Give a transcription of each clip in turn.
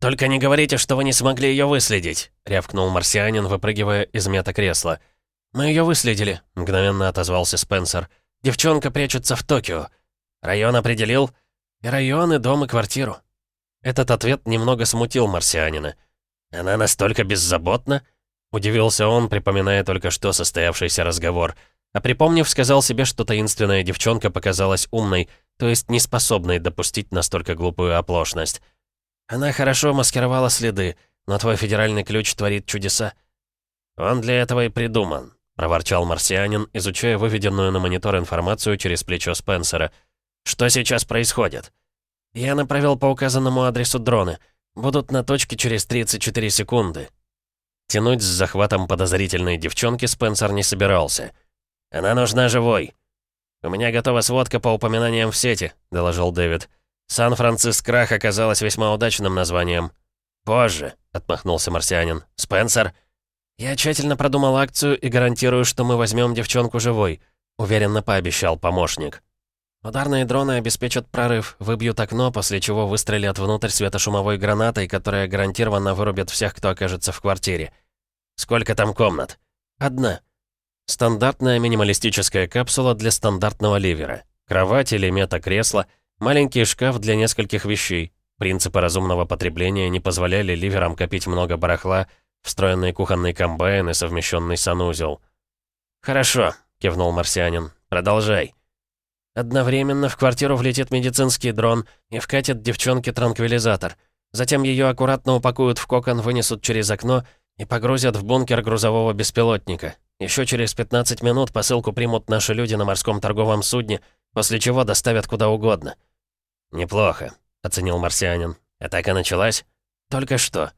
«Только не говорите, что вы не смогли ее выследить!» — рявкнул марсианин, выпрыгивая из мета-кресла. «Мы ее выследили», — мгновенно отозвался Спенсер. «Девчонка прячется в Токио. Район определил?» «И район, и дом, и квартиру». Этот ответ немного смутил марсианина. «Она настолько беззаботна?» — удивился он, припоминая только что состоявшийся разговор. А припомнив, сказал себе, что таинственная девчонка показалась умной, то есть неспособной допустить настолько глупую оплошность. «Она хорошо маскировала следы, но твой федеральный ключ творит чудеса». «Он для этого и придуман», — проворчал марсианин, изучая выведенную на монитор информацию через плечо Спенсера. «Что сейчас происходит?» «Я направил по указанному адресу дроны. Будут на точке через 34 секунды». Тянуть с захватом подозрительной девчонки Спенсер не собирался. «Она нужна живой». «У меня готова сводка по упоминаниям в сети», — доложил Дэвид. «Сан-Франциск Крах оказалось весьма удачным названием». «Позже», — отмахнулся марсианин. «Спенсер?» «Я тщательно продумал акцию и гарантирую, что мы возьмем девчонку живой», — уверенно пообещал помощник. Ударные дроны обеспечат прорыв, выбьют окно, после чего выстрелят внутрь светошумовой гранатой, которая гарантированно вырубит всех, кто окажется в квартире. Сколько там комнат? Одна. Стандартная минималистическая капсула для стандартного ливера. Кровать или мета-кресло, маленький шкаф для нескольких вещей. Принципы разумного потребления не позволяли ливерам копить много барахла, встроенный кухонный комбайн и совмещенный санузел. «Хорошо», — кивнул марсианин. «Продолжай». Одновременно в квартиру влетит медицинский дрон и вкатит девчонке транквилизатор. Затем ее аккуратно упакуют в кокон, вынесут через окно и погрузят в бункер грузового беспилотника. Еще через 15 минут посылку примут наши люди на морском торговом судне, после чего доставят куда угодно. «Неплохо», — оценил марсианин. «Атака началась?» «Только что».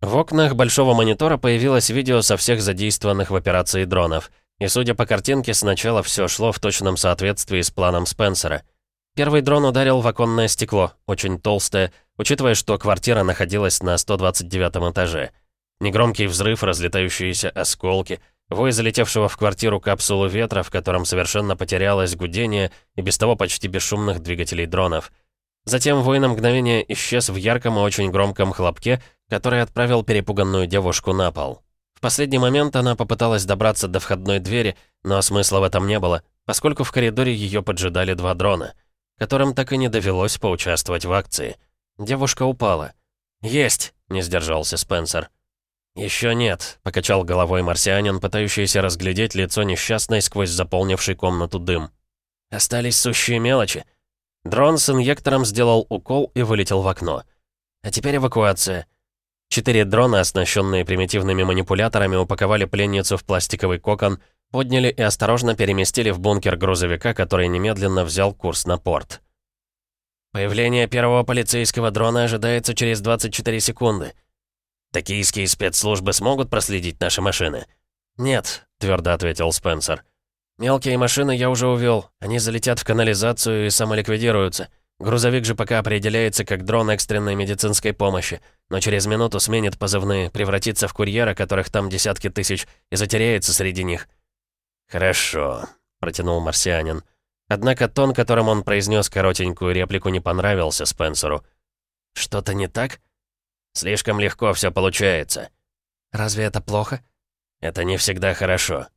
В окнах большого монитора появилось видео со всех задействованных в операции дронов — и судя по картинке, сначала все шло в точном соответствии с планом Спенсера. Первый дрон ударил в оконное стекло, очень толстое, учитывая, что квартира находилась на 129 этаже. Негромкий взрыв, разлетающиеся осколки, вой залетевшего в квартиру капсулу ветра, в котором совершенно потерялось гудение и без того почти бесшумных двигателей дронов. Затем вой на мгновение исчез в ярком и очень громком хлопке, который отправил перепуганную девушку на пол последний момент она попыталась добраться до входной двери, но смысла в этом не было, поскольку в коридоре ее поджидали два дрона, которым так и не довелось поучаствовать в акции. Девушка упала. «Есть!» — не сдержался Спенсер. «Еще нет», — покачал головой марсианин, пытающийся разглядеть лицо несчастной сквозь заполнивший комнату дым. «Остались сущие мелочи». Дрон с инъектором сделал укол и вылетел в окно. «А теперь эвакуация. Четыре дрона, оснащенные примитивными манипуляторами, упаковали пленницу в пластиковый кокон, подняли и осторожно переместили в бункер грузовика, который немедленно взял курс на порт. Появление первого полицейского дрона ожидается через 24 секунды. Токийские спецслужбы смогут проследить наши машины? Нет, твердо ответил Спенсер. Мелкие машины я уже увел. Они залетят в канализацию и самоликвидируются. Грузовик же пока определяется как дрон экстренной медицинской помощи, но через минуту сменит позывные, превратится в курьера, которых там десятки тысяч, и затеряется среди них. «Хорошо», — протянул марсианин. Однако тон, которым он произнес коротенькую реплику, не понравился Спенсеру. «Что-то не так?» «Слишком легко все получается». «Разве это плохо?» «Это не всегда хорошо».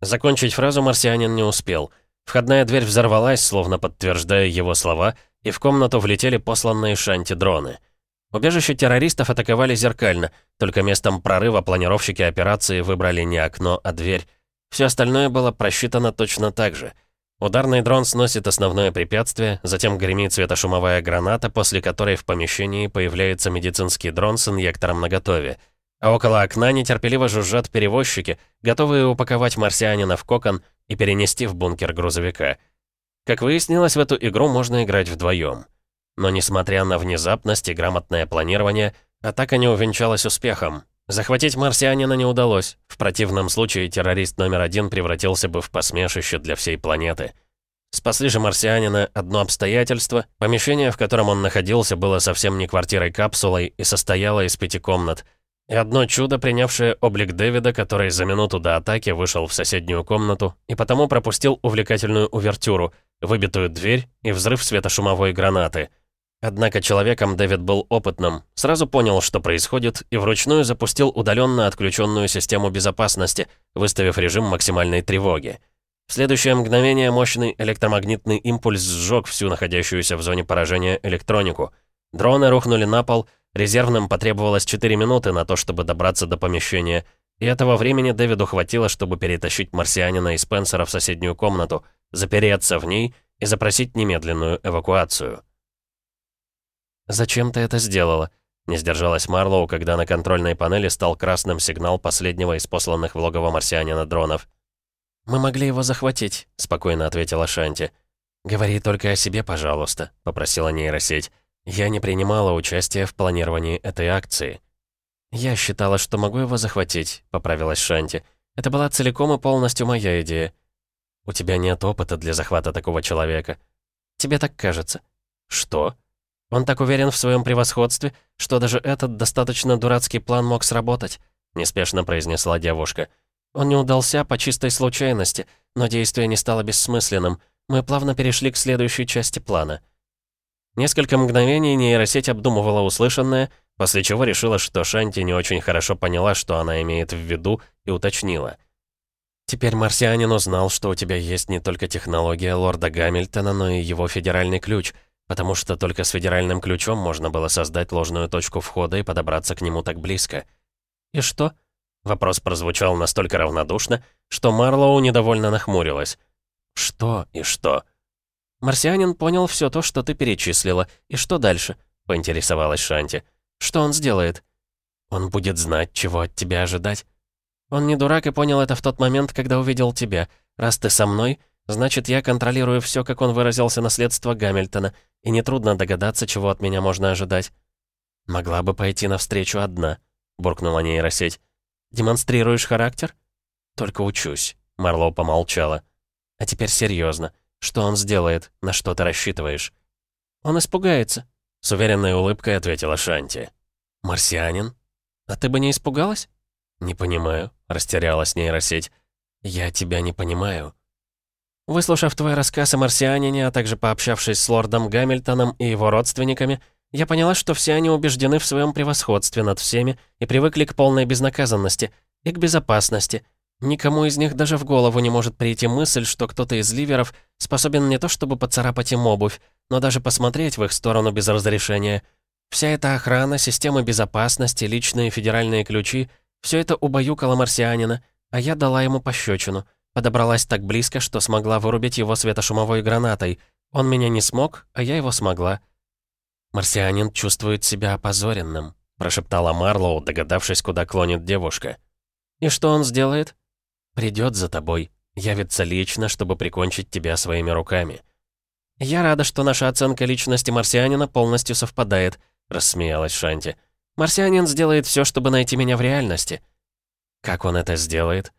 Закончить фразу марсианин не успел. Входная дверь взорвалась, словно подтверждая его слова — и в комнату влетели посланные шанти-дроны. Убежище террористов атаковали зеркально, только местом прорыва планировщики операции выбрали не окно, а дверь. Все остальное было просчитано точно так же. Ударный дрон сносит основное препятствие, затем гремит светошумовая граната, после которой в помещении появляется медицинский дрон с инъектором наготове. А около окна нетерпеливо жужжат перевозчики, готовые упаковать марсианина в кокон и перенести в бункер грузовика. Как выяснилось, в эту игру можно играть вдвоем. Но несмотря на внезапность и грамотное планирование, атака не увенчалась успехом. Захватить марсианина не удалось. В противном случае террорист номер один превратился бы в посмешище для всей планеты. Спасли же марсианина одно обстоятельство. Помещение, в котором он находился, было совсем не квартирой-капсулой и состояло из пяти комнат — и одно чудо, принявшее облик Дэвида, который за минуту до атаки вышел в соседнюю комнату и потому пропустил увлекательную увертюру, выбитую дверь и взрыв светошумовой гранаты. Однако человеком Дэвид был опытным, сразу понял, что происходит, и вручную запустил удаленно отключенную систему безопасности, выставив режим максимальной тревоги. В следующее мгновение мощный электромагнитный импульс сжег всю находящуюся в зоне поражения электронику. Дроны рухнули на пол, резервным потребовалось 4 минуты на то, чтобы добраться до помещения, и этого времени Дэвиду хватило, чтобы перетащить марсианина и Спенсера в соседнюю комнату, запереться в ней и запросить немедленную эвакуацию. «Зачем ты это сделала?» Не сдержалась Марлоу, когда на контрольной панели стал красным сигнал последнего из посланных в логово марсианина дронов. «Мы могли его захватить», — спокойно ответила Шанти. «Говори только о себе, пожалуйста», — попросила нейросеть. «Я не принимала участия в планировании этой акции». «Я считала, что могу его захватить», — поправилась Шанти. «Это была целиком и полностью моя идея». «У тебя нет опыта для захвата такого человека». «Тебе так кажется». «Что?» Он так уверен в своем превосходстве, что даже этот достаточно дурацкий план мог сработать», — неспешно произнесла девушка. «Он не удался по чистой случайности, но действие не стало бессмысленным. Мы плавно перешли к следующей части плана». Несколько мгновений нейросеть обдумывала услышанное, после чего решила, что Шанти не очень хорошо поняла, что она имеет в виду, и уточнила. «Теперь марсианин узнал, что у тебя есть не только технология лорда Гамильтона, но и его федеральный ключ — потому что только с федеральным ключом можно было создать ложную точку входа и подобраться к нему так близко. «И что?» Вопрос прозвучал настолько равнодушно, что Марлоу недовольно нахмурилась. «Что и что?» «Марсианин понял все то, что ты перечислила. И что дальше?» — поинтересовалась Шанти. «Что он сделает?» «Он будет знать, чего от тебя ожидать». «Он не дурак и понял это в тот момент, когда увидел тебя. Раз ты со мной, значит, я контролирую все, как он выразился, наследство Гамильтона, и нетрудно догадаться, чего от меня можно ожидать. «Могла бы пойти навстречу одна», — буркнула нейросеть. «Демонстрируешь характер?» «Только учусь», — Марлоу помолчала. «А теперь серьезно. Что он сделает? На что ты рассчитываешь?» «Он испугается», — с уверенной улыбкой ответила Шанти. «Марсианин? А ты бы не испугалась?» «Не понимаю», — растерялась нейросеть. «Я тебя не понимаю». Выслушав твой рассказ о марсианине, а также пообщавшись с лордом Гамильтоном и его родственниками, я поняла, что все они убеждены в своем превосходстве над всеми и привыкли к полной безнаказанности и к безопасности. Никому из них даже в голову не может прийти мысль, что кто-то из ливеров способен не то чтобы поцарапать им обувь, но даже посмотреть в их сторону без разрешения. Вся эта охрана, системы безопасности, личные федеральные ключи — все это убаюкало марсианина, а я дала ему пощечину — Подобралась так близко, что смогла вырубить его светошумовой гранатой. Он меня не смог, а я его смогла. «Марсианин чувствует себя опозоренным», — прошептала Марлоу, догадавшись, куда клонит девушка. «И что он сделает?» «Придет за тобой, явится лично, чтобы прикончить тебя своими руками». «Я рада, что наша оценка личности марсианина полностью совпадает», — рассмеялась Шанти. «Марсианин сделает все, чтобы найти меня в реальности». «Как он это сделает?»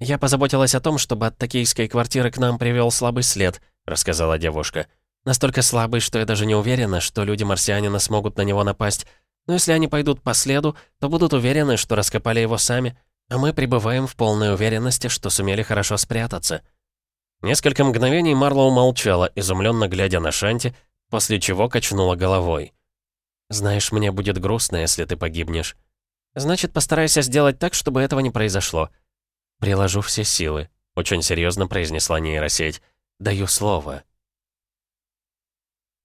«Я позаботилась о том, чтобы от токийской квартиры к нам привел слабый след», — рассказала девушка. «Настолько слабый, что я даже не уверена, что люди марсианина смогут на него напасть. Но если они пойдут по следу, то будут уверены, что раскопали его сами, а мы пребываем в полной уверенности, что сумели хорошо спрятаться». Несколько мгновений Марлоу молчала, изумленно глядя на Шанти, после чего качнула головой. «Знаешь, мне будет грустно, если ты погибнешь. Значит, постарайся сделать так, чтобы этого не произошло», «Приложу все силы», — очень серьезно произнесла нейросеть. «Даю слово».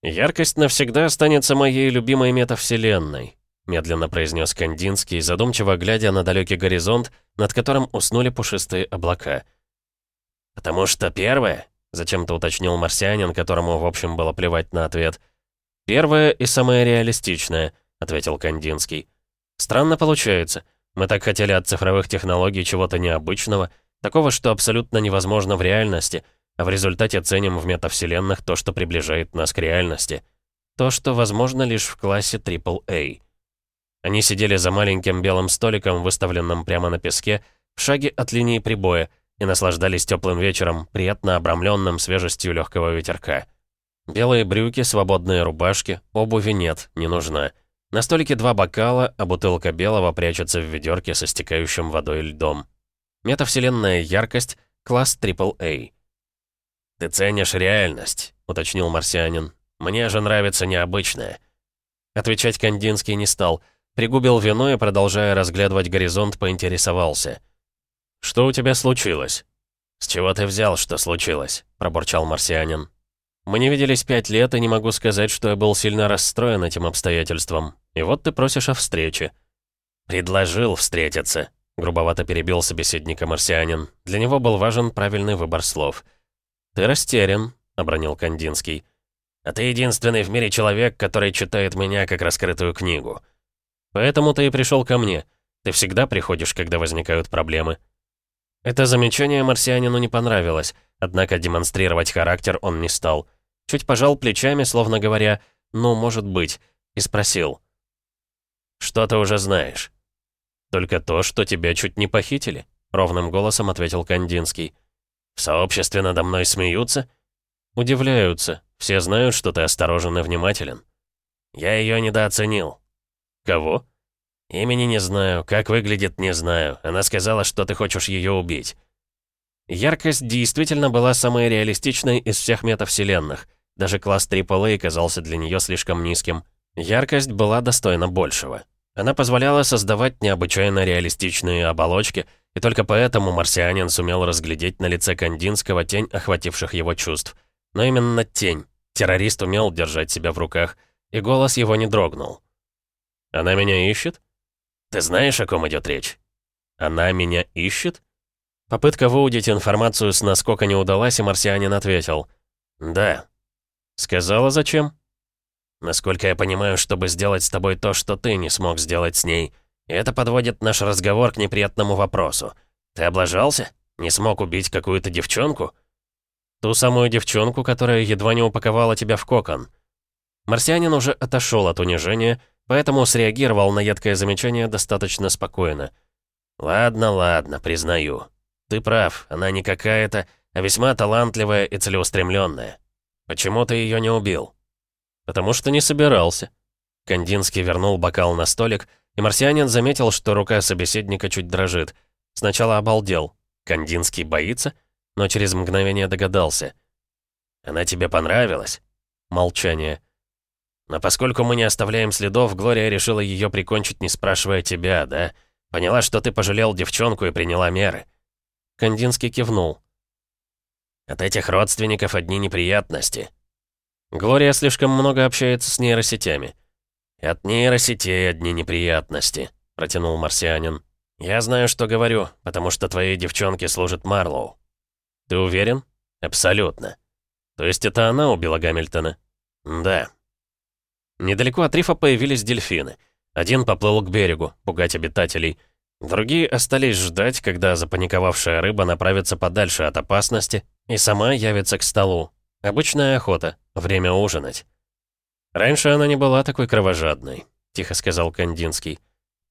«Яркость навсегда останется моей любимой метавселенной», — медленно произнес Кандинский, задумчиво глядя на далекий горизонт, над которым уснули пушистые облака. «Потому что первое», — зачем-то уточнил марсианин, которому, в общем, было плевать на ответ. «Первое и самое реалистичное», — ответил Кандинский. «Странно получается. Мы так хотели от цифровых технологий чего-то необычного, такого, что абсолютно невозможно в реальности, а в результате ценим в метавселенных то, что приближает нас к реальности. То, что возможно лишь в классе AAA. Они сидели за маленьким белым столиком, выставленным прямо на песке, в шаге от линии прибоя, и наслаждались теплым вечером, приятно обрамленным свежестью легкого ветерка. Белые брюки, свободные рубашки, обуви нет, не нужна. На столике два бокала, а бутылка белого прячется в ведерке со стекающим водой льдом. Метавселенная яркость, класс AAA. «Ты ценишь реальность», — уточнил марсианин. Мне же нравится необычное». Отвечать Кандинский не стал. Пригубил вино и, продолжая разглядывать горизонт, поинтересовался. «Что у тебя случилось?» «С чего ты взял, что случилось?» — пробурчал марсианин. «Мы не виделись пять лет, и не могу сказать, что я был сильно расстроен этим обстоятельством. И вот ты просишь о встрече». «Предложил встретиться», — грубовато перебил собеседника марсианин. Для него был важен правильный выбор слов. «Ты растерян», — обронил Кандинский. «А ты единственный в мире человек, который читает меня как раскрытую книгу. Поэтому ты и пришел ко мне. Ты всегда приходишь, когда возникают проблемы». Это замечание марсианину не понравилось, однако демонстрировать характер он не стал. Чуть пожал плечами, словно говоря «ну, может быть», и спросил. «Что ты уже знаешь?» «Только то, что тебя чуть не похитили», — ровным голосом ответил Кандинский. «В сообществе надо мной смеются?» «Удивляются. Все знают, что ты осторожен и внимателен». «Я ее недооценил». «Кого?» «Имени не знаю, как выглядит, не знаю. Она сказала, что ты хочешь ее убить». Яркость действительно была самой реалистичной из всех метавселенных. Даже класс AAA казался для нее слишком низким. Яркость была достойна большего. Она позволяла создавать необычайно реалистичные оболочки, и только поэтому марсианин сумел разглядеть на лице Кандинского тень охвативших его чувств. Но именно тень. Террорист умел держать себя в руках, и голос его не дрогнул. «Она меня ищет?» «Ты знаешь, о ком идет речь?» «Она меня ищет?» Попытка выудить информацию с наскока не удалась, и марсианин ответил. «Да». «Сказала, зачем?» «Насколько я понимаю, чтобы сделать с тобой то, что ты не смог сделать с ней. И это подводит наш разговор к неприятному вопросу. Ты облажался? Не смог убить какую-то девчонку?» «Ту самую девчонку, которая едва не упаковала тебя в кокон». Марсианин уже отошел от унижения, поэтому среагировал на едкое замечание достаточно спокойно. «Ладно, ладно, признаю. Ты прав, она не какая-то, а весьма талантливая и целеустремленная. Почему ты ее не убил?» «Потому что не собирался». Кандинский вернул бокал на столик, и марсианин заметил, что рука собеседника чуть дрожит. Сначала обалдел. Кандинский боится, но через мгновение догадался. «Она тебе понравилась?» Молчание. Но поскольку мы не оставляем следов, Глория решила ее прикончить, не спрашивая тебя, да? Поняла, что ты пожалел девчонку и приняла меры. Кандинский кивнул. От этих родственников одни неприятности. Глория слишком много общается с нейросетями. От нейросетей одни неприятности, протянул марсианин. Я знаю, что говорю, потому что твоей девчонке служит Марлоу. Ты уверен? Абсолютно. То есть это она убила Гамильтона? Да. Недалеко от рифа появились дельфины. Один поплыл к берегу, пугать обитателей. Другие остались ждать, когда запаниковавшая рыба направится подальше от опасности и сама явится к столу. Обычная охота, время ужинать. «Раньше она не была такой кровожадной», — тихо сказал Кандинский.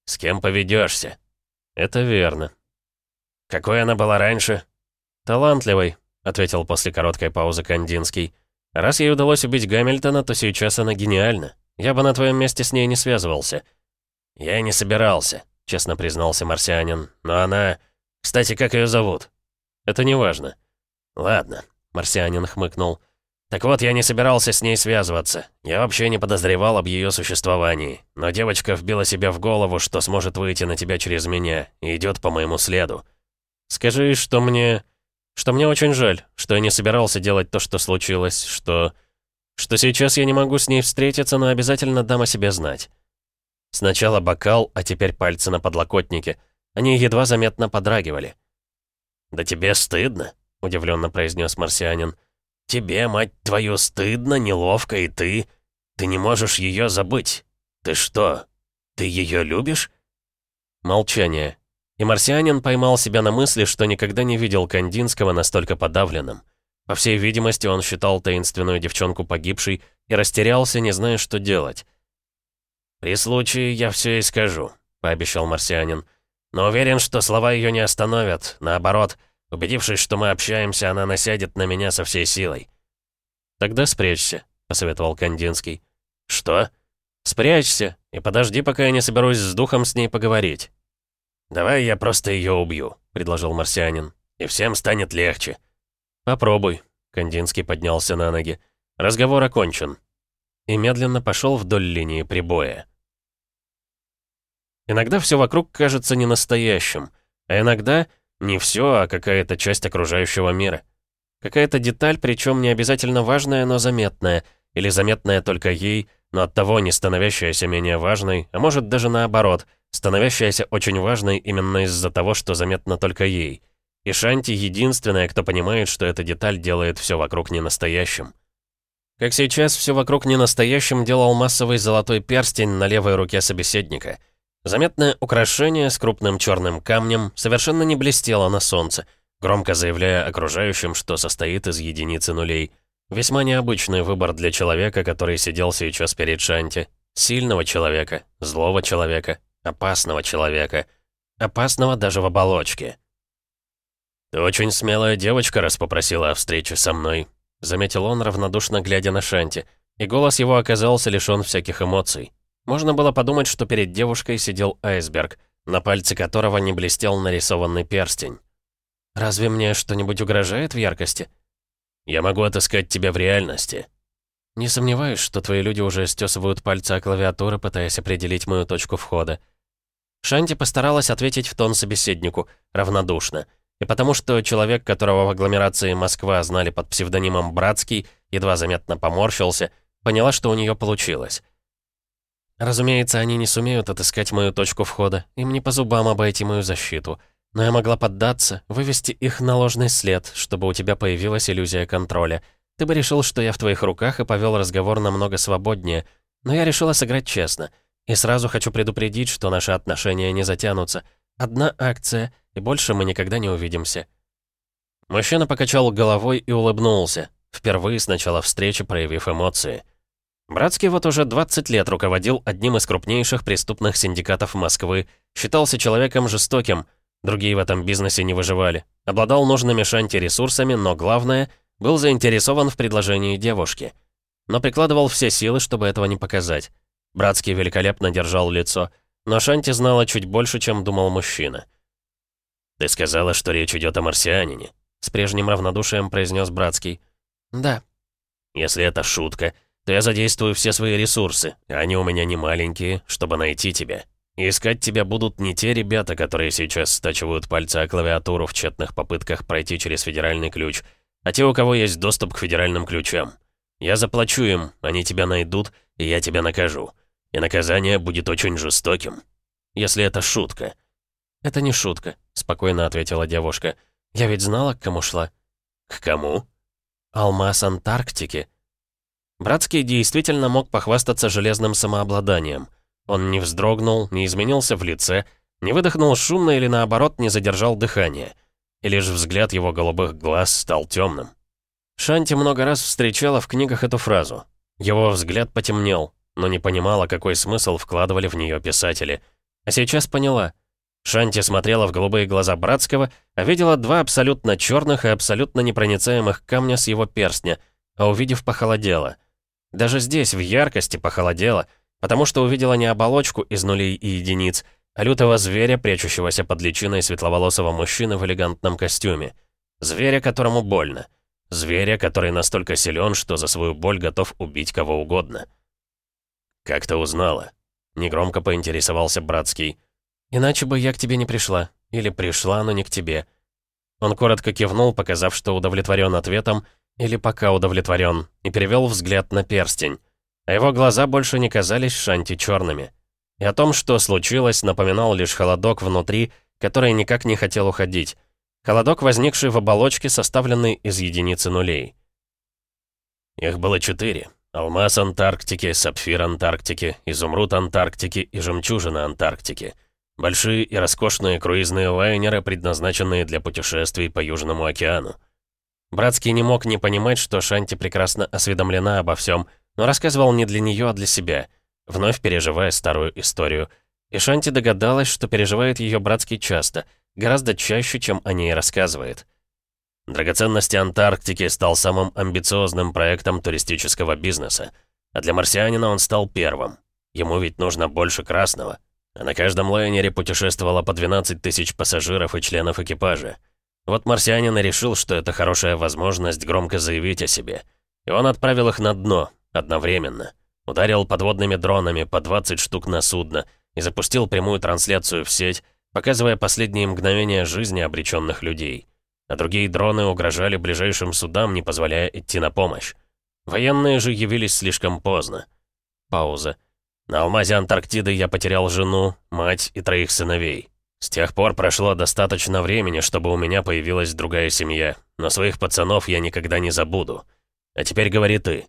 «С кем поведешься? «Это верно». «Какой она была раньше?» «Талантливой», — ответил после короткой паузы Кандинский. «Раз ей удалось убить Гамильтона, то сейчас она гениальна. Я бы на твоем месте с ней не связывался». «Я не собирался», — честно признался марсианин. «Но она... Кстати, как ее зовут?» «Это не важно». «Ладно», — марсианин хмыкнул. «Так вот, я не собирался с ней связываться. Я вообще не подозревал об ее существовании. Но девочка вбила себе в голову, что сможет выйти на тебя через меня, и идет по моему следу». «Скажи, что мне... что мне очень жаль, что я не собирался делать то, что случилось, что...» что сейчас я не могу с ней встретиться, но обязательно дам о себе знать. Сначала бокал, а теперь пальцы на подлокотнике. Они едва заметно подрагивали. «Да тебе стыдно», — удивленно произнес марсианин. «Тебе, мать твою, стыдно, неловко, и ты... Ты не можешь ее забыть. Ты что, ты ее любишь?» Молчание. И марсианин поймал себя на мысли, что никогда не видел Кандинского настолько подавленным. По всей видимости, он считал таинственную девчонку погибшей и растерялся, не зная, что делать. «При случае я все и скажу», — пообещал марсианин. «Но уверен, что слова ее не остановят. Наоборот, убедившись, что мы общаемся, она насядет на меня со всей силой». «Тогда спрячься», — посоветовал Кандинский. «Что?» «Спрячься и подожди, пока я не соберусь с духом с ней поговорить». «Давай я просто ее убью», — предложил марсианин. «И всем станет легче». «Попробуй», — Кандинский поднялся на ноги. «Разговор окончен. и медленно пошел вдоль линии прибоя. Иногда все вокруг кажется ненастоящим, а иногда не все, а какая-то часть окружающего мира. Какая-то деталь, причем не обязательно важная, но заметная, или заметная только ей, но оттого не становящаяся менее важной, а может даже наоборот, становящаяся очень важной именно из-за того, что заметно только ей. И Шанти единственная, кто понимает, что эта деталь делает все вокруг ненастоящим. Как сейчас все вокруг ненастоящим делал массовый золотой перстень на левой руке собеседника — Заметное украшение с крупным черным камнем совершенно не блестело на солнце, громко заявляя окружающим, что состоит из единицы нулей. Весьма необычный выбор для человека, который сидел сейчас перед Шанти. Сильного человека, злого человека, опасного человека. Опасного даже в оболочке. «Ты очень смелая девочка, раз попросила о встрече со мной», заметил он, равнодушно глядя на Шанти, и голос его оказался лишён всяких эмоций. Можно было подумать, что перед девушкой сидел айсберг, на пальце которого не блестел нарисованный перстень. «Разве мне что-нибудь угрожает в яркости?» «Я могу отыскать тебя в реальности». «Не сомневаюсь, что твои люди уже стесывают пальцы о клавиатуры, пытаясь определить мою точку входа». Шанти постаралась ответить в тон собеседнику, равнодушно. И потому что человек, которого в агломерации Москва знали под псевдонимом Братский, едва заметно поморщился, поняла, что у нее получилось. Разумеется, они не сумеют отыскать мою точку входа. Им не по зубам обойти мою защиту. Но я могла поддаться, вывести их на ложный след, чтобы у тебя появилась иллюзия контроля. Ты бы решил, что я в твоих руках и повел разговор намного свободнее. Но я решила сыграть честно. И сразу хочу предупредить, что наши отношения не затянутся. Одна акция, и больше мы никогда не увидимся. Мужчина покачал головой и улыбнулся, впервые с начала встречи проявив эмоции. Братский вот уже 20 лет руководил одним из крупнейших преступных синдикатов Москвы, считался человеком жестоким, другие в этом бизнесе не выживали, обладал нужными Шанти ресурсами, но главное, был заинтересован в предложении девушки. Но прикладывал все силы, чтобы этого не показать. Братский великолепно держал лицо, но Шанти знала чуть больше, чем думал мужчина. «Ты сказала, что речь идет о марсианине», — с прежним равнодушием произнес Братский. «Да». «Если это шутка, то я задействую все свои ресурсы, они у меня не маленькие, чтобы найти тебя. И искать тебя будут не те ребята, которые сейчас стачивают пальцы о клавиатуру в тщетных попытках пройти через федеральный ключ, а те, у кого есть доступ к федеральным ключам. Я заплачу им, они тебя найдут, и я тебя накажу. И наказание будет очень жестоким. Если это шутка. «Это не шутка», — спокойно ответила девушка. «Я ведь знала, к кому шла». «К кому?» «Алмаз Антарктики», Братский действительно мог похвастаться железным самообладанием. Он не вздрогнул, не изменился в лице, не выдохнул шумно или наоборот не задержал дыхание. И лишь взгляд его голубых глаз стал темным. Шанти много раз встречала в книгах эту фразу. Его взгляд потемнел, но не понимала, какой смысл вкладывали в нее писатели. А сейчас поняла. Шанти смотрела в голубые глаза Братского, а видела два абсолютно черных и абсолютно непроницаемых камня с его перстня, а увидев, похолодела — даже здесь, в яркости, похолодело, потому что увидела не оболочку из нулей и единиц, а лютого зверя, прячущегося под личиной светловолосого мужчины в элегантном костюме. Зверя, которому больно. Зверя, который настолько силен, что за свою боль готов убить кого угодно. «Как ты узнала?» — негромко поинтересовался Братский. «Иначе бы я к тебе не пришла. Или пришла, но не к тебе». Он коротко кивнул, показав, что удовлетворен ответом, или пока удовлетворен, и перевел взгляд на перстень. А его глаза больше не казались Шанти черными. И о том, что случилось, напоминал лишь холодок внутри, который никак не хотел уходить. Холодок, возникший в оболочке, составленной из единицы нулей. Их было четыре. Алмаз Антарктики, сапфир Антарктики, изумруд Антарктики и жемчужина Антарктики. Большие и роскошные круизные лайнеры, предназначенные для путешествий по Южному океану. Братский не мог не понимать, что Шанти прекрасно осведомлена обо всем, но рассказывал не для нее, а для себя, вновь переживая старую историю. И Шанти догадалась, что переживает ее Братский часто, гораздо чаще, чем о ней рассказывает. Драгоценности Антарктики стал самым амбициозным проектом туристического бизнеса. А для марсианина он стал первым. Ему ведь нужно больше красного. А на каждом лайнере путешествовало по 12 тысяч пассажиров и членов экипажа. Вот марсианин и решил, что это хорошая возможность громко заявить о себе. И он отправил их на дно, одновременно. Ударил подводными дронами по 20 штук на судно и запустил прямую трансляцию в сеть, показывая последние мгновения жизни обреченных людей. А другие дроны угрожали ближайшим судам, не позволяя идти на помощь. Военные же явились слишком поздно. Пауза. На алмазе Антарктиды я потерял жену, мать и троих сыновей. С тех пор прошло достаточно времени, чтобы у меня появилась другая семья, но своих пацанов я никогда не забуду. А теперь говори ты.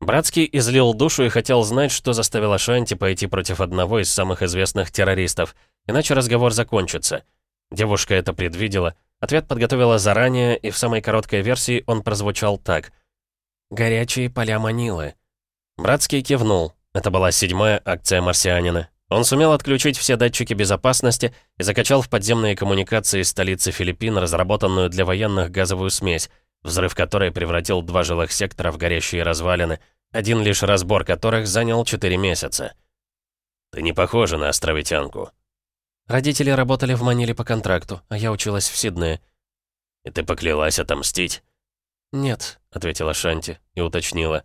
Братский излил душу и хотел знать, что заставило Шанти пойти против одного из самых известных террористов, иначе разговор закончится. Девушка это предвидела, ответ подготовила заранее, и в самой короткой версии он прозвучал так. «Горячие поля Манилы». Братский кивнул. Это была седьмая акция марсианина. Он сумел отключить все датчики безопасности и закачал в подземные коммуникации столицы Филиппин разработанную для военных газовую смесь, взрыв которой превратил два жилых сектора в горящие развалины, один лишь разбор которых занял 4 месяца. «Ты не похожа на островитянку». Родители работали в Маниле по контракту, а я училась в Сиднее. «И ты поклялась отомстить?» «Нет», — ответила Шанти и уточнила.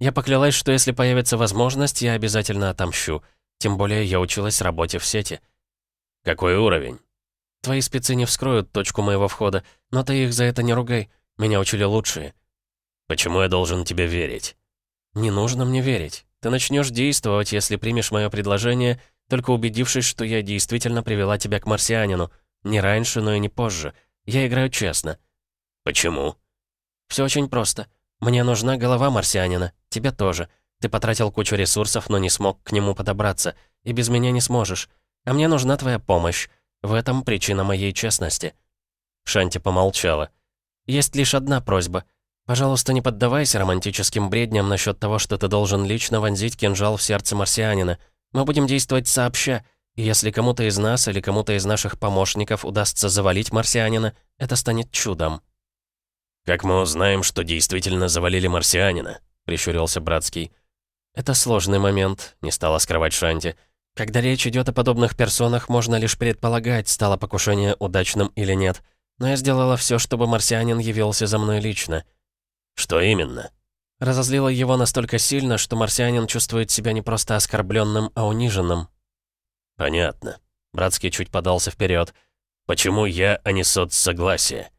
«Я поклялась, что если появится возможность, я обязательно отомщу. Тем более я училась работе в сети». «Какой уровень?» «Твои спецы не вскроют точку моего входа, но ты их за это не ругай. Меня учили лучшие». «Почему я должен тебе верить?» «Не нужно мне верить. Ты начнешь действовать, если примешь мое предложение, только убедившись, что я действительно привела тебя к марсианину. Не раньше, но и не позже. Я играю честно». «Почему?» «Все очень просто. Мне нужна голова марсианина. Тебе тоже. Ты потратил кучу ресурсов, но не смог к нему подобраться. И без меня не сможешь. А мне нужна твоя помощь. В этом причина моей честности». Шанти помолчала. Есть лишь одна просьба. Пожалуйста, не поддавайся романтическим бредням насчет того, что ты должен лично вонзить кинжал в сердце марсианина. Мы будем действовать сообща, и если кому-то из нас или кому-то из наших помощников удастся завалить марсианина, это станет чудом». «Как мы узнаем, что действительно завалили марсианина?» — прищурился Братский. «Это сложный момент», — не стала скрывать Шанти. «Когда речь идет о подобных персонах, можно лишь предполагать, стало покушение удачным или нет. Но я сделала все, чтобы марсианин явился за мной лично. Что именно? Разозлила его настолько сильно, что марсианин чувствует себя не просто оскорбленным, а униженным. Понятно. Братский чуть подался вперед. Почему я, а не соцсогласие?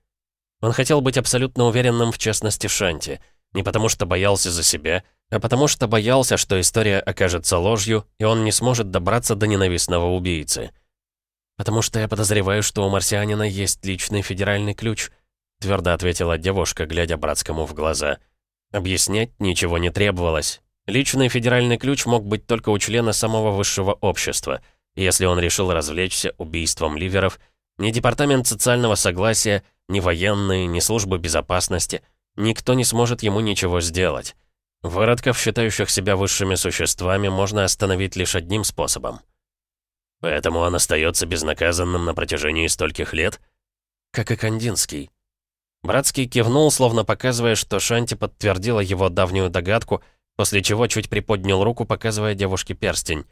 Он хотел быть абсолютно уверенным в честности Шанти. Не потому что боялся за себя, а потому что боялся, что история окажется ложью, и он не сможет добраться до ненавистного убийцы. «Потому что я подозреваю, что у марсианина есть личный федеральный ключ», твердо ответила девушка, глядя братскому в глаза. Объяснять ничего не требовалось. Личный федеральный ключ мог быть только у члена самого высшего общества. если он решил развлечься убийством ливеров, ни Департамент социального согласия, ни военные, ни службы безопасности, никто не сможет ему ничего сделать. Выродков, считающих себя высшими существами, можно остановить лишь одним способом — Поэтому он остается безнаказанным на протяжении стольких лет? Как и Кандинский. Братский кивнул, словно показывая, что Шанти подтвердила его давнюю догадку, после чего чуть приподнял руку, показывая девушке перстень.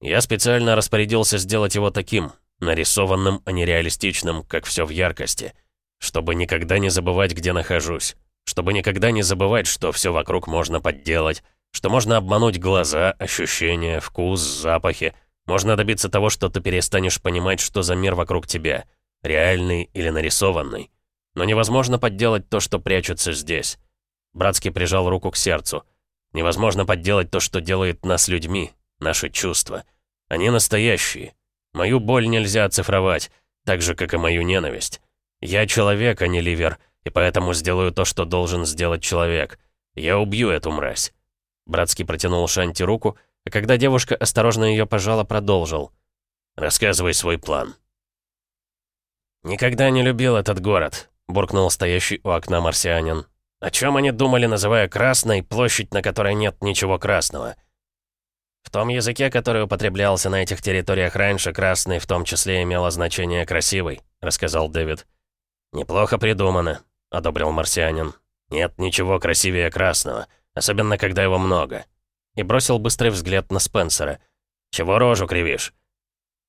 «Я специально распорядился сделать его таким, нарисованным, а не реалистичным, как все в яркости, чтобы никогда не забывать, где нахожусь, чтобы никогда не забывать, что все вокруг можно подделать, что можно обмануть глаза, ощущения, вкус, запахи, можно добиться того, что ты перестанешь понимать, что за мир вокруг тебя, реальный или нарисованный. Но невозможно подделать то, что прячется здесь. Братский прижал руку к сердцу. Невозможно подделать то, что делает нас людьми, наши чувства. Они настоящие. Мою боль нельзя оцифровать, так же, как и мою ненависть. Я человек, а не ливер, и поэтому сделаю то, что должен сделать человек. Я убью эту мразь. Братский протянул Шанти руку, а когда девушка осторожно ее пожала, продолжил. «Рассказывай свой план». «Никогда не любил этот город», — буркнул стоящий у окна марсианин. «О чем они думали, называя красной площадь, на которой нет ничего красного?» В том языке, который употреблялся на этих территориях раньше, красный в том числе имело значение «красивый», — рассказал Дэвид. «Неплохо придумано», — одобрил марсианин. «Нет ничего красивее красного, особенно когда его много и бросил быстрый взгляд на Спенсера. «Чего рожу кривишь?»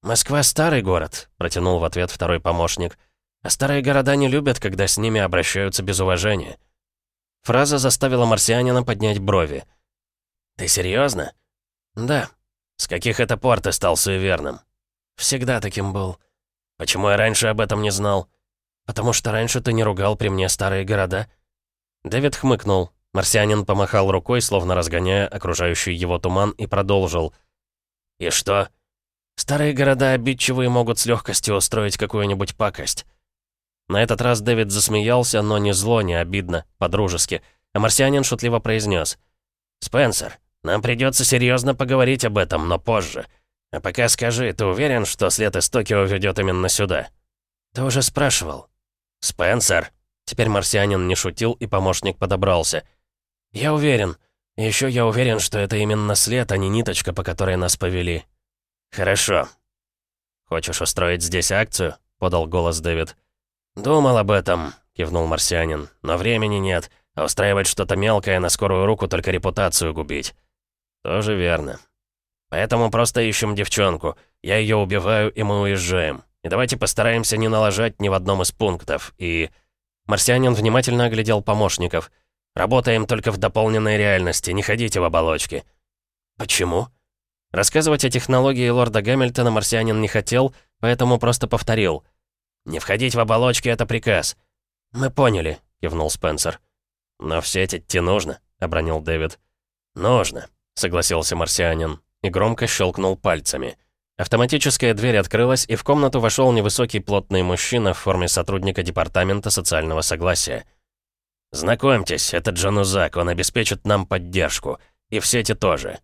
«Москва — старый город», — протянул в ответ второй помощник. «А старые города не любят, когда с ними обращаются без уважения». Фраза заставила марсианина поднять брови. «Ты серьезно? «Да». «С каких это пор ты стал суеверным?» «Всегда таким был». «Почему я раньше об этом не знал?» «Потому что раньше ты не ругал при мне старые города». Дэвид хмыкнул. Марсианин помахал рукой, словно разгоняя окружающий его туман, и продолжил. «И что?» «Старые города обидчивые могут с легкостью устроить какую-нибудь пакость». На этот раз Дэвид засмеялся, но не зло, не обидно, по-дружески. А марсианин шутливо произнес. «Спенсер, нам придется серьезно поговорить об этом, но позже. А пока скажи, ты уверен, что след из Токио ведет именно сюда?» «Ты уже спрашивал». «Спенсер?» Теперь марсианин не шутил, и помощник подобрался. «Я уверен. еще я уверен, что это именно след, а не ниточка, по которой нас повели». «Хорошо». «Хочешь устроить здесь акцию?» — подал голос Дэвид. «Думал об этом», — кивнул марсианин. «Но времени нет, а устраивать что-то мелкое на скорую руку только репутацию губить». «Тоже верно. Поэтому просто ищем девчонку. Я ее убиваю, и мы уезжаем. И давайте постараемся не налажать ни в одном из пунктов. И...» Марсианин внимательно оглядел помощников. «Работаем только в дополненной реальности, не ходите в оболочки». «Почему?» Рассказывать о технологии лорда Гамильтона марсианин не хотел, поэтому просто повторил. «Не входить в оболочки — это приказ». «Мы поняли», — кивнул Спенсер. «Но в сеть идти нужно», — обронил Дэвид. «Нужно», — согласился марсианин и громко щелкнул пальцами. Автоматическая дверь открылась, и в комнату вошел невысокий плотный мужчина в форме сотрудника Департамента социального согласия. «Знакомьтесь, это Джанузак, он обеспечит нам поддержку. И в сети тоже».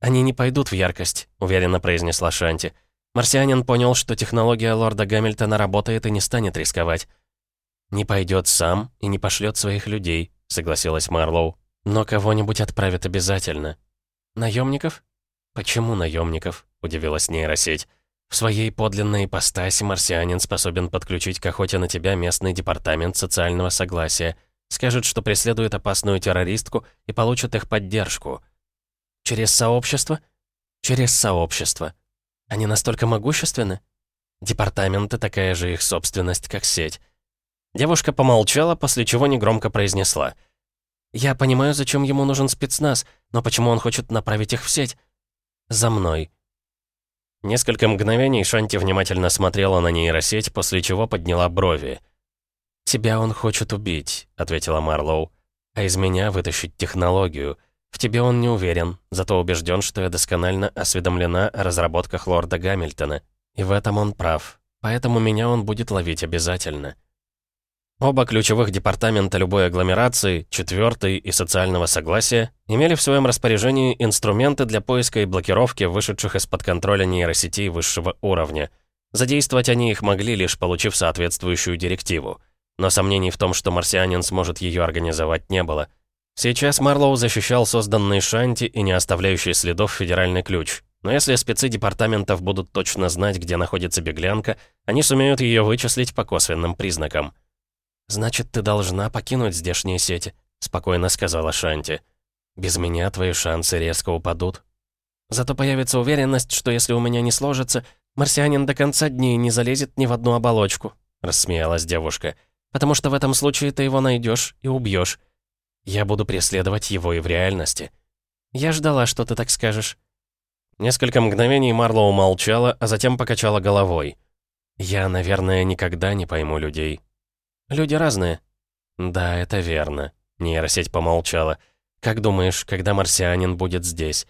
«Они не пойдут в яркость», — уверенно произнесла Шанти. Марсианин понял, что технология лорда Гамильтона работает и не станет рисковать. «Не пойдет сам и не пошлет своих людей», — согласилась Марлоу. «Но кого-нибудь отправят обязательно». «Наемников?» «Почему наемников?» — удивилась нейросеть. «В своей подлинной ипостаси марсианин способен подключить к охоте на тебя местный департамент социального согласия. Скажет, что преследует опасную террористку и получит их поддержку». «Через сообщество?» «Через сообщество. Они настолько могущественны?» «Департаменты — такая же их собственность, как сеть». Девушка помолчала, после чего негромко произнесла. «Я понимаю, зачем ему нужен спецназ, но почему он хочет направить их в сеть? За мной». Несколько мгновений Шанти внимательно смотрела на нейросеть, после чего подняла брови. «Тебя он хочет убить», — ответила Марлоу. «А из меня вытащить технологию. В тебе он не уверен, зато убежден, что я досконально осведомлена о разработках лорда Гамильтона. И в этом он прав. Поэтому меня он будет ловить обязательно». Оба ключевых департамента любой агломерации, четвертый и социального согласия, имели в своем распоряжении инструменты для поиска и блокировки вышедших из-под контроля нейросетей высшего уровня. Задействовать они их могли, лишь получив соответствующую директиву. Но сомнений в том, что марсианин сможет ее организовать, не было. Сейчас Марлоу защищал созданный Шанти и не оставляющий следов федеральный ключ. Но если спецы департаментов будут точно знать, где находится беглянка, они сумеют ее вычислить по косвенным признакам. «Значит, ты должна покинуть здешние сети», — спокойно сказала Шанти. «Без меня твои шансы резко упадут. Зато появится уверенность, что если у меня не сложится, марсианин до конца дней не залезет ни в одну оболочку», — рассмеялась девушка. «Потому что в этом случае ты его найдешь и убьешь. Я буду преследовать его и в реальности. Я ждала, что ты так скажешь». Несколько мгновений Марлоу молчала, а затем покачала головой. «Я, наверное, никогда не пойму людей», Люди разные». «Да, это верно», — нейросеть помолчала. «Как думаешь, когда марсианин будет здесь?»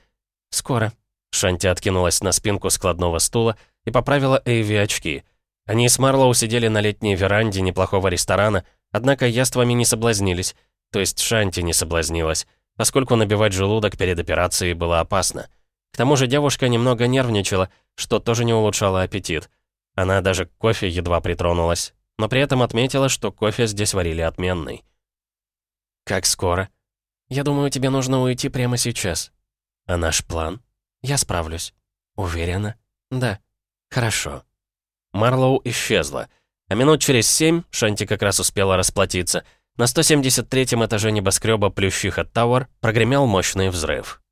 «Скоро». Шанти откинулась на спинку складного стула и поправила Эйви очки. Они с Марлоу сидели на летней веранде неплохого ресторана, однако яствами не соблазнились, то есть Шанти не соблазнилась, поскольку набивать желудок перед операцией было опасно. К тому же девушка немного нервничала, что тоже не улучшало аппетит. Она даже к кофе едва притронулась, но при этом отметила, что кофе здесь варили отменный. «Как скоро?» «Я думаю, тебе нужно уйти прямо сейчас». «А наш план?» «Я справлюсь». «Уверена?» «Да». «Хорошо». Марлоу исчезла. А минут через семь, Шанти как раз успела расплатиться, на 173-м этаже небоскреба Плющиха Тауэр прогремел мощный взрыв.